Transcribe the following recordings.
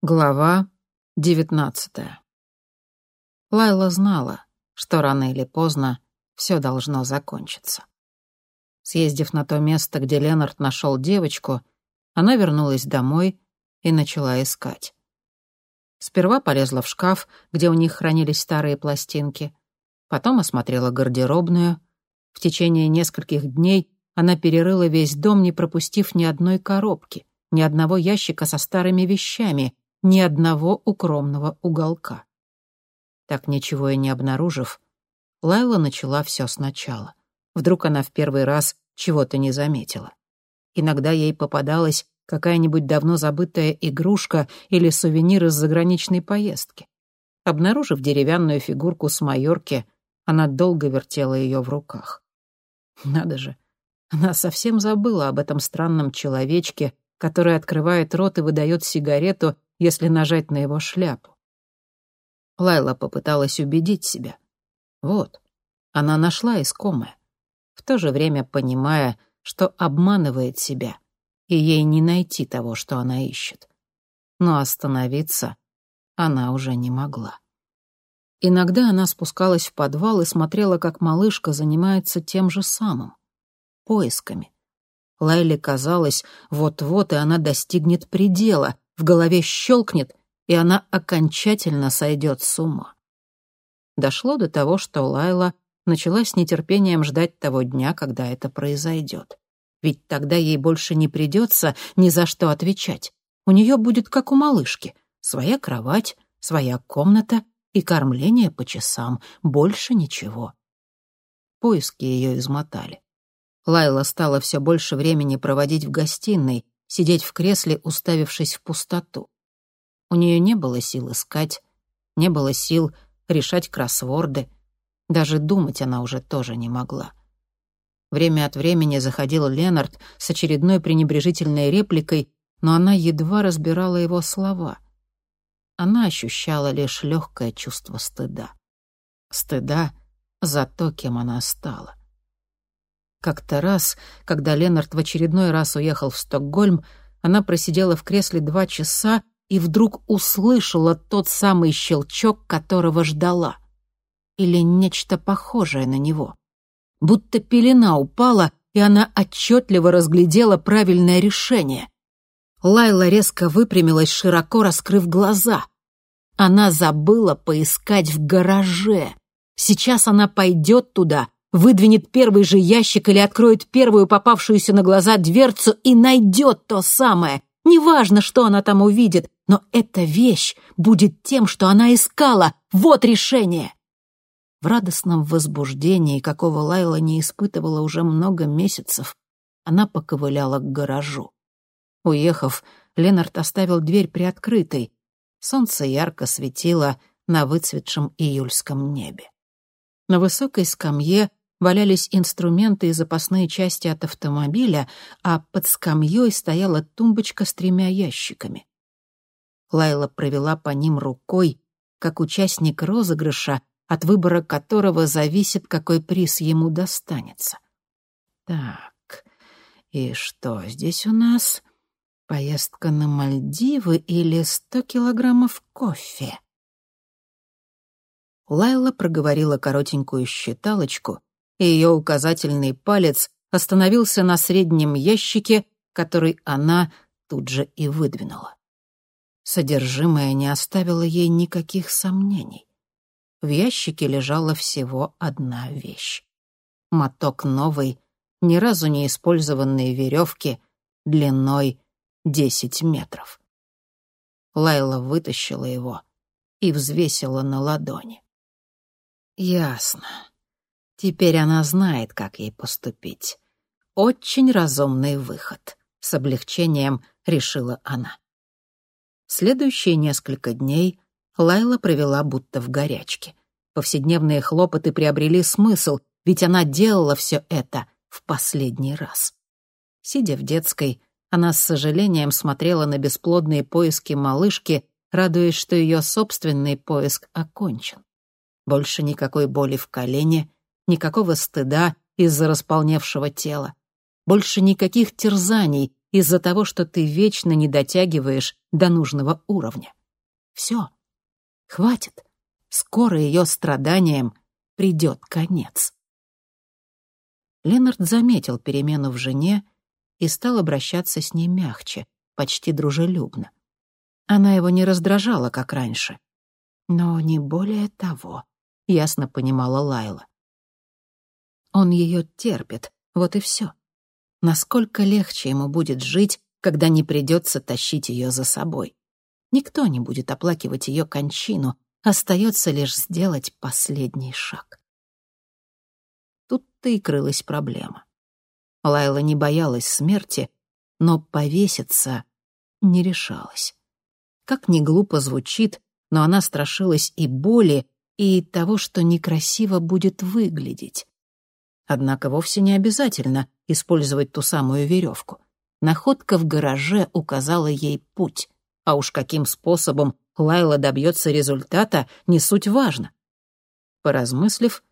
Глава девятнадцатая. Лайла знала, что рано или поздно все должно закончиться. Съездив на то место, где Ленард нашел девочку, она вернулась домой и начала искать. Сперва полезла в шкаф, где у них хранились старые пластинки, потом осмотрела гардеробную. В течение нескольких дней она перерыла весь дом, не пропустив ни одной коробки, ни одного ящика со старыми вещами — ни одного укромного уголка. Так ничего и не обнаружив, Лайла начала все сначала. Вдруг она в первый раз чего-то не заметила. Иногда ей попадалась какая-нибудь давно забытая игрушка или сувенир из заграничной поездки. Обнаружив деревянную фигурку с майорки, она долго вертела ее в руках. Надо же, она совсем забыла об этом странном человечке, который открывает рот и выдает сигарету, если нажать на его шляпу. Лайла попыталась убедить себя. Вот, она нашла искомое, в то же время понимая, что обманывает себя, и ей не найти того, что она ищет. Но остановиться она уже не могла. Иногда она спускалась в подвал и смотрела, как малышка занимается тем же самым — поисками. Лайле казалось, вот-вот и она достигнет предела, в голове щелкнет, и она окончательно сойдет с ума. Дошло до того, что Лайла начала с нетерпением ждать того дня, когда это произойдет. Ведь тогда ей больше не придется ни за что отвечать. У нее будет как у малышки. Своя кровать, своя комната и кормление по часам. Больше ничего. Поиски ее измотали. Лайла стала все больше времени проводить в гостиной, сидеть в кресле, уставившись в пустоту. У нее не было сил искать, не было сил решать кроссворды. Даже думать она уже тоже не могла. Время от времени заходил Ленард с очередной пренебрежительной репликой, но она едва разбирала его слова. Она ощущала лишь легкое чувство стыда. Стыда за то, кем она стала. Как-то раз, когда Ленард в очередной раз уехал в Стокгольм, она просидела в кресле два часа и вдруг услышала тот самый щелчок, которого ждала. Или нечто похожее на него. Будто пелена упала, и она отчетливо разглядела правильное решение. Лайла резко выпрямилась, широко раскрыв глаза. Она забыла поискать в гараже. Сейчас она пойдет туда выдвинет первый же ящик или откроет первую попавшуюся на глаза дверцу и найдет то самое. Неважно, что она там увидит, но эта вещь будет тем, что она искала. Вот решение. В радостном возбуждении, какого Лайла не испытывала уже много месяцев, она поковыляла к гаражу. Уехав, Ленард оставил дверь приоткрытой. Солнце ярко светило на выцветшем июльском небе. На высокой скамье валялись инструменты и запасные части от автомобиля, а под скамьей стояла тумбочка с тремя ящиками. Лайла провела по ним рукой, как участник розыгрыша, от выбора которого зависит, какой приз ему достанется. Так, и что здесь у нас? Поездка на Мальдивы или сто килограммов кофе? Лайла проговорила коротенькую считалочку и ее указательный палец остановился на среднем ящике, который она тут же и выдвинула. Содержимое не оставило ей никаких сомнений. В ящике лежала всего одна вещь. Моток новой, ни разу не использованной веревки длиной десять метров. Лайла вытащила его и взвесила на ладони. Ясно. Теперь она знает, как ей поступить. Очень разумный выход. С облегчением решила она. Следующие несколько дней Лайла провела будто в горячке. Повседневные хлопоты приобрели смысл, ведь она делала все это в последний раз. Сидя в детской, она с сожалением смотрела на бесплодные поиски малышки, радуясь, что ее собственный поиск окончен. Больше никакой боли в колене, никакого стыда из-за располневшего тела. Больше никаких терзаний, из-за того, что ты вечно не дотягиваешь до нужного уровня. Все. Хватит. Скоро ее страданиям придет конец. Ленард заметил перемену в жене и стал обращаться с ней мягче, почти дружелюбно. Она его не раздражала, как раньше. Но не более того, ясно понимала Лайла. Он ее терпит, вот и все. Насколько легче ему будет жить, когда не придется тащить ее за собой. Никто не будет оплакивать ее кончину, остается лишь сделать последний шаг. Тут-то и крылась проблема. Лайла не боялась смерти, но повеситься не решалась. Как ни глупо звучит, но она страшилась и боли, и того, что некрасиво будет выглядеть. Однако вовсе не обязательно использовать ту самую веревку. Находка в гараже указала ей путь, а уж каким способом Лайла добьется результата, не суть важно. Поразмыслив,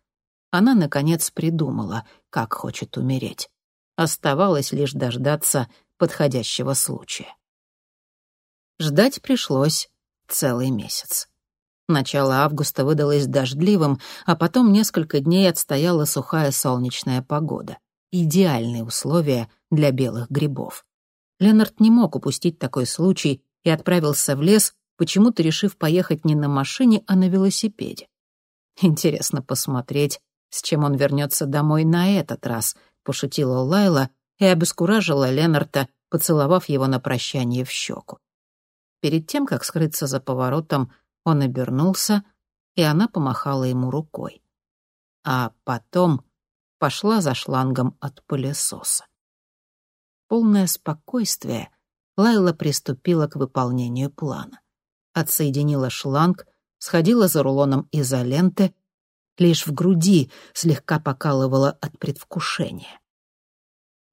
она, наконец, придумала, как хочет умереть. Оставалось лишь дождаться подходящего случая. Ждать пришлось целый месяц. Начало августа выдалось дождливым, а потом несколько дней отстояла сухая солнечная погода. Идеальные условия для белых грибов. Ленард не мог упустить такой случай и отправился в лес, почему-то решив поехать не на машине, а на велосипеде. Интересно посмотреть, с чем он вернется домой на этот раз, пошутила Лайла и обескуражила Ленарта, поцеловав его на прощание в щеку. Перед тем, как скрыться за поворотом, он обернулся, и она помахала ему рукой. А потом пошла за шлангом от пылесоса. Полное спокойствие, Лайла приступила к выполнению плана. Отсоединила шланг, сходила за рулоном изоленты, лишь в груди слегка покалывала от предвкушения.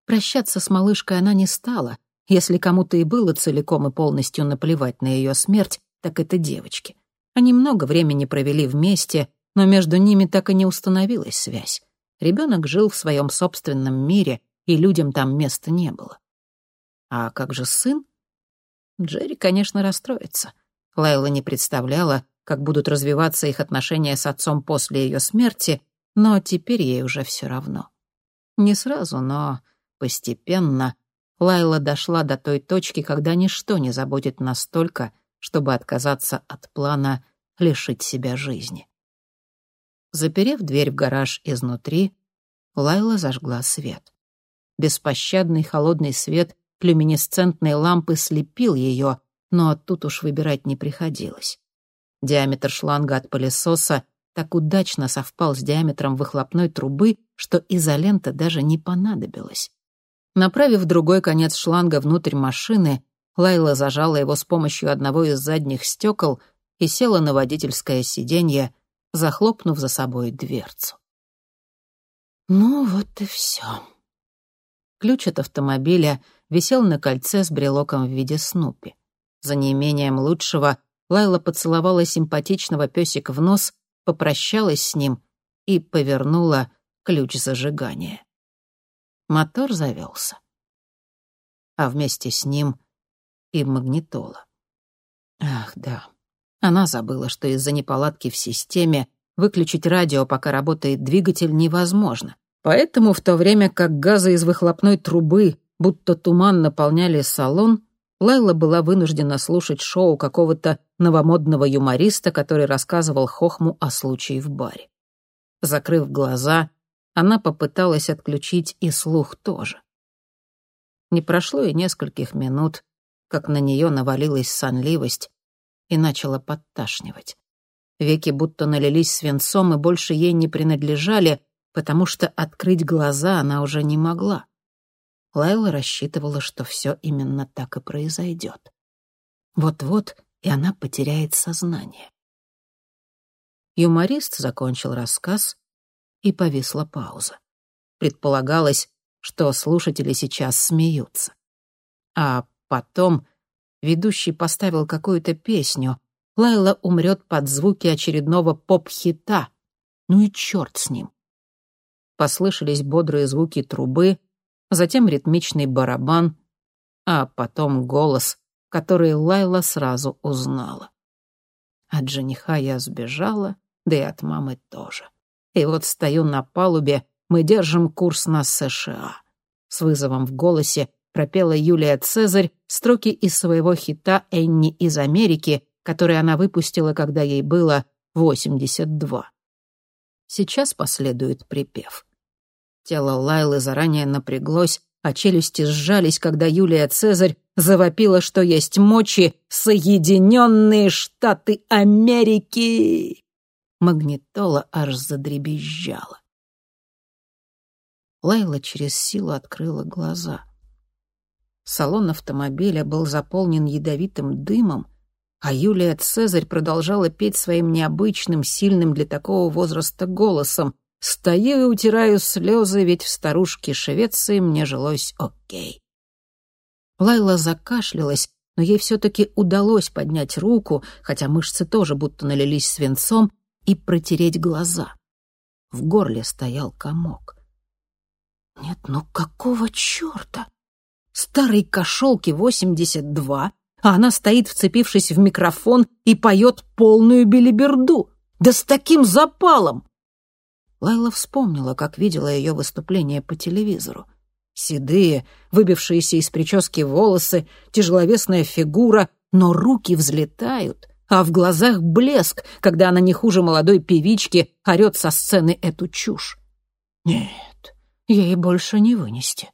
Прощаться с малышкой она не стала. Если кому-то и было целиком и полностью наплевать на ее смерть, так это девочки. Они много времени провели вместе, но между ними так и не установилась связь. Ребенок жил в своем собственном мире, и людям там места не было. А как же сын? Джерри, конечно, расстроится. Лайла не представляла, как будут развиваться их отношения с отцом после ее смерти, но теперь ей уже все равно. Не сразу, но постепенно Лайла дошла до той точки, когда ничто не заботит настолько, чтобы отказаться от плана лишить себя жизни. Заперев дверь в гараж изнутри, Лайла зажгла свет. Беспощадный холодный свет люминесцентной лампы слепил ее, но тут уж выбирать не приходилось. Диаметр шланга от пылесоса так удачно совпал с диаметром выхлопной трубы, что изолента даже не понадобилась. Направив другой конец шланга внутрь машины, Лайла зажала его с помощью одного из задних стекол и села на водительское сиденье, захлопнув за собой дверцу. Ну вот и все. Ключ от автомобиля висел на кольце с брелоком в виде Снупи. За неимением лучшего Лайла поцеловала симпатичного песика в нос, попрощалась с ним и повернула ключ зажигания. Мотор завелся. А вместе с ним и магнитола. Ах, да. Она забыла, что из-за неполадки в системе выключить радио, пока работает двигатель, невозможно. Поэтому в то время как газы из выхлопной трубы будто туман наполняли салон, Лайла была вынуждена слушать шоу какого-то новомодного юмориста, который рассказывал Хохму о случае в баре. Закрыв глаза, она попыталась отключить и слух тоже. Не прошло и нескольких минут, как на нее навалилась сонливость и начала подташнивать. Веки будто налились свинцом и больше ей не принадлежали, потому что открыть глаза она уже не могла. Лайла рассчитывала, что все именно так и произойдет. Вот-вот и она потеряет сознание. Юморист закончил рассказ, и повисла пауза. Предполагалось, что слушатели сейчас смеются. А Потом ведущий поставил какую-то песню. Лайла умрет под звуки очередного поп-хита. Ну и черт с ним. Послышались бодрые звуки трубы, затем ритмичный барабан, а потом голос, который Лайла сразу узнала. От жениха я сбежала, да и от мамы тоже. И вот стою на палубе, мы держим курс на США. С вызовом в голосе пропела Юлия Цезарь строки из своего хита «Энни из Америки», который она выпустила, когда ей было 82. Сейчас последует припев. Тело Лайлы заранее напряглось, а челюсти сжались, когда Юлия Цезарь завопила, что есть мочи «Соединенные Штаты Америки!» Магнитола аж задребезжала. Лайла через силу открыла глаза. Салон автомобиля был заполнен ядовитым дымом, а Юлия Цезарь продолжала петь своим необычным, сильным для такого возраста голосом. «Стою и утираю слезы, ведь в старушке Швеции мне жилось окей». Лайла закашлялась, но ей все-таки удалось поднять руку, хотя мышцы тоже будто налились свинцом, и протереть глаза. В горле стоял комок. «Нет, ну какого черта? Старой кошелке 82, а она стоит, вцепившись в микрофон, и поет полную белиберду. Да с таким запалом!» Лайла вспомнила, как видела ее выступление по телевизору. Седые, выбившиеся из прически волосы, тяжеловесная фигура, но руки взлетают, а в глазах блеск, когда она не хуже молодой певички орет со сцены эту чушь. Нет, ей больше не вынести.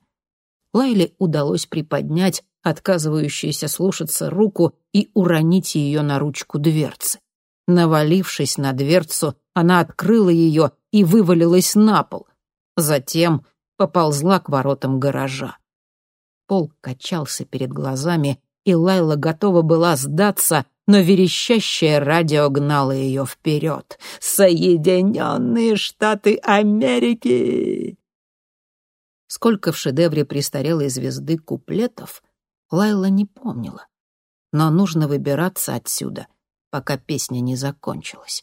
Лайле удалось приподнять отказывающуюся слушаться руку и уронить ее на ручку дверцы. Навалившись на дверцу, она открыла ее и вывалилась на пол. Затем поползла к воротам гаража. Пол качался перед глазами, и Лайла готова была сдаться, но верещащее радио гнало ее вперед. «Соединенные Штаты Америки!» Сколько в шедевре престарелой звезды куплетов, Лайла не помнила. Но нужно выбираться отсюда, пока песня не закончилась.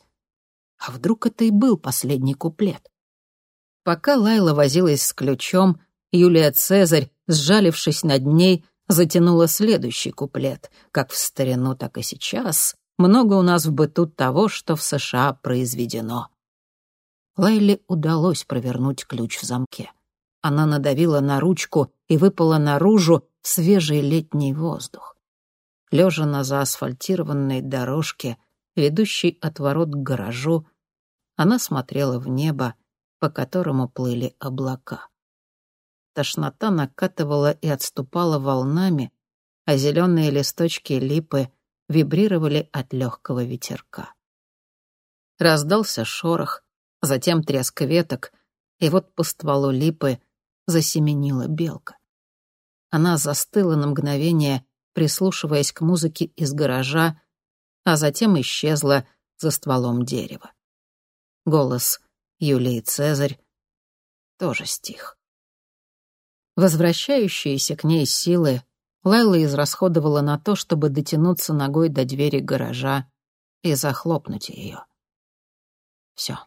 А вдруг это и был последний куплет? Пока Лайла возилась с ключом, Юлия Цезарь, сжалившись над ней, затянула следующий куплет. Как в старину, так и сейчас. Много у нас в быту того, что в США произведено. Лайле удалось провернуть ключ в замке. Она надавила на ручку и выпала наружу в свежий летний воздух. Лежа на заасфальтированной дорожке, ведущей от ворот к гаражу, она смотрела в небо, по которому плыли облака. Тошнота накатывала и отступала волнами, а зеленые листочки липы вибрировали от легкого ветерка. Раздался шорох, затем треск веток, и вот по стволу липы засеменила белка. Она застыла на мгновение, прислушиваясь к музыке из гаража, а затем исчезла за стволом дерева. Голос Юлии Цезарь тоже стих. Возвращающиеся к ней силы Лайла израсходовала на то, чтобы дотянуться ногой до двери гаража и захлопнуть ее. Все.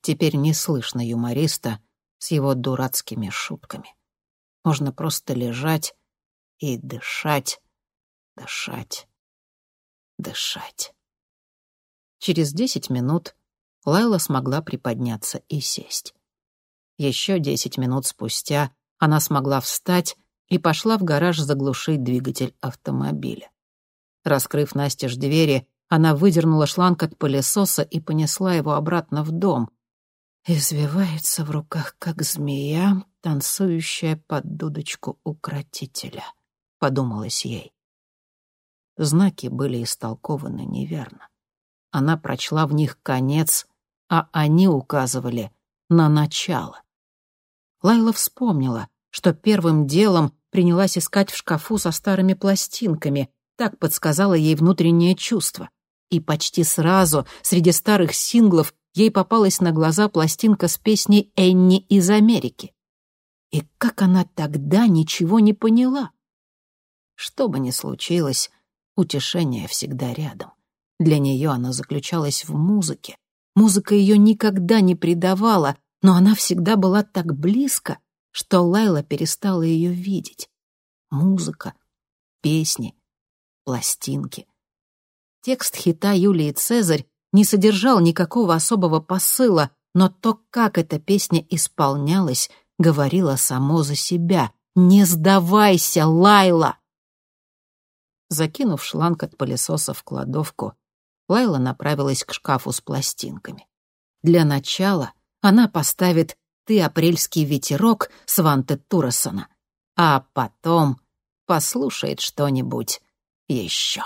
Теперь не слышно юмориста с его дурацкими шутками. Можно просто лежать и дышать, дышать, дышать. Через десять минут Лайла смогла приподняться и сесть. Еще десять минут спустя она смогла встать и пошла в гараж заглушить двигатель автомобиля. Раскрыв настежь двери, она выдернула шланг от пылесоса и понесла его обратно в дом. Извивается в руках, как змея, танцующая под дудочку укротителя, — подумалось ей. Знаки были истолкованы неверно. Она прочла в них конец а они указывали на начало. Лайла вспомнила, что первым делом принялась искать в шкафу со старыми пластинками, так подсказало ей внутреннее чувство. И почти сразу среди старых синглов ей попалась на глаза пластинка с песней «Энни из Америки». И как она тогда ничего не поняла? Что бы ни случилось, утешение всегда рядом. Для нее оно заключалось в музыке, Музыка ее никогда не предавала, но она всегда была так близко, что Лайла перестала ее видеть. Музыка, песни, пластинки. Текст хита Юлии Цезарь не содержал никакого особого посыла, но то, как эта песня исполнялась, говорило само за себя. «Не сдавайся, Лайла!» Закинув шланг от пылесоса в кладовку, Лайла направилась к шкафу с пластинками. Для начала она поставит «Ты апрельский ветерок» Сванте Турасона, а потом послушает что-нибудь еще.